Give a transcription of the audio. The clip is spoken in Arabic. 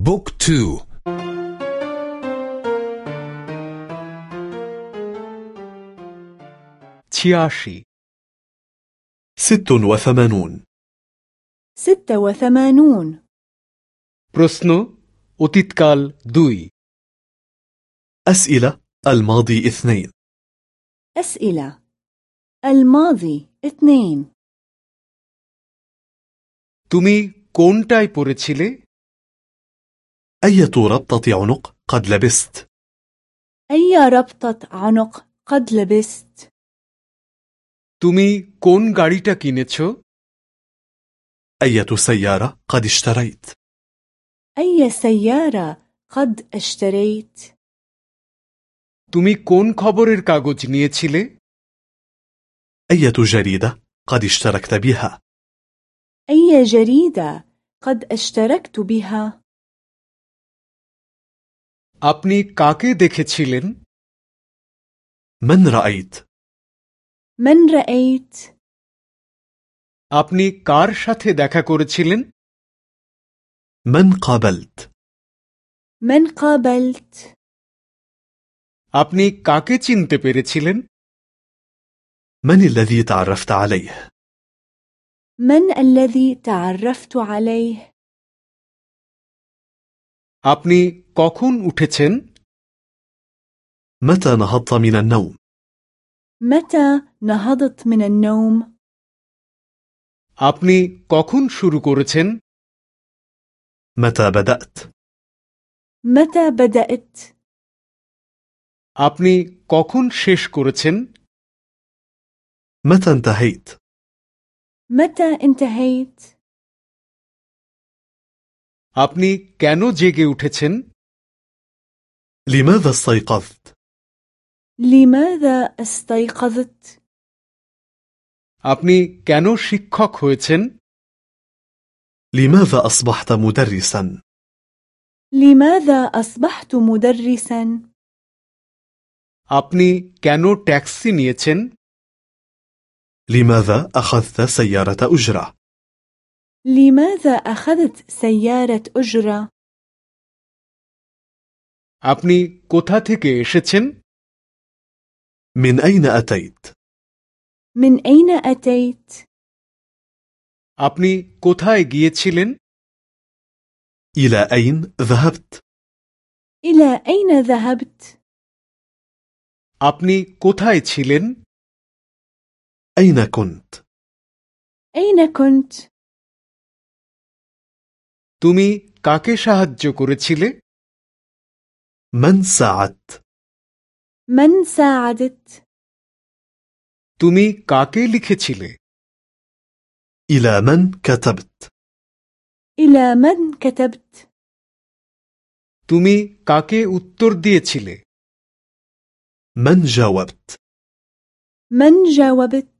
بوك تو تشياشي ست وثمانون ستة وثمانون প্রশ্ন অতীতকাল দুই أسئلة الماضي اثنين أسئلة الماضي اثنين তুমি কোনটায় পড়েছিলে أية ربطة عنق قد لبست أي ربطة عنق قد لبست তুমি কোন গাড়িটা কিনেছো أية سيارة قد اشتريت أي سيارة قد اشتريت তুমি কোন খবরের কাগজ নিয়েছিলে أية جريدة قد اشتركت بها أي جريدة قد اشتركت بها আপনি কাকে দেখেছিলেন من رأيت من رأيت আপনি কার সাথে দেখা করেছিলেন من قابلت من قابلت আপনি কাকে চিনতে পেরেছিলেন من الذي تعرفت عليه من الذي تعرفت عليه আপনি কখন উঠেছেন متى نهضت من النوم متى نهضت من النوم আপনি কখন শুরু করেছেন متى بدأت متى بدأت আপনি কখন শেষ করেছেন متى انتهيت متى انتهيت আপনি কেন জেগে উঠেছেন لماذا استيقظت لماذا استيقظت আপনি কেন শিক্ষক হয়েছেন لماذا أصبحت مدرسا لماذا أصبحت مدرسا আপনি কেন ট্যাক্সি নিয়েছেন لماذا أخذت سيارة أجرة لماذا أخذت سيارة أجرة আপনি কোথা থেকে এসেছেন من أين أتيت من أين أتيت আপনি কোথায় গিয়েছিলেন إلى أين ذهبت إلى أين ذهبت আপনি কোথায় ছিলেন أين كنت أين كنت তুমি কাকে সাহায্য করেছিলে من ساعدت من ساعدت তুমি কাকে লিখেছিলে إلى من كتبت إلى من كتبت তুমি কাকে উত্তর দিয়েছিলে من جاوبت من جاوبت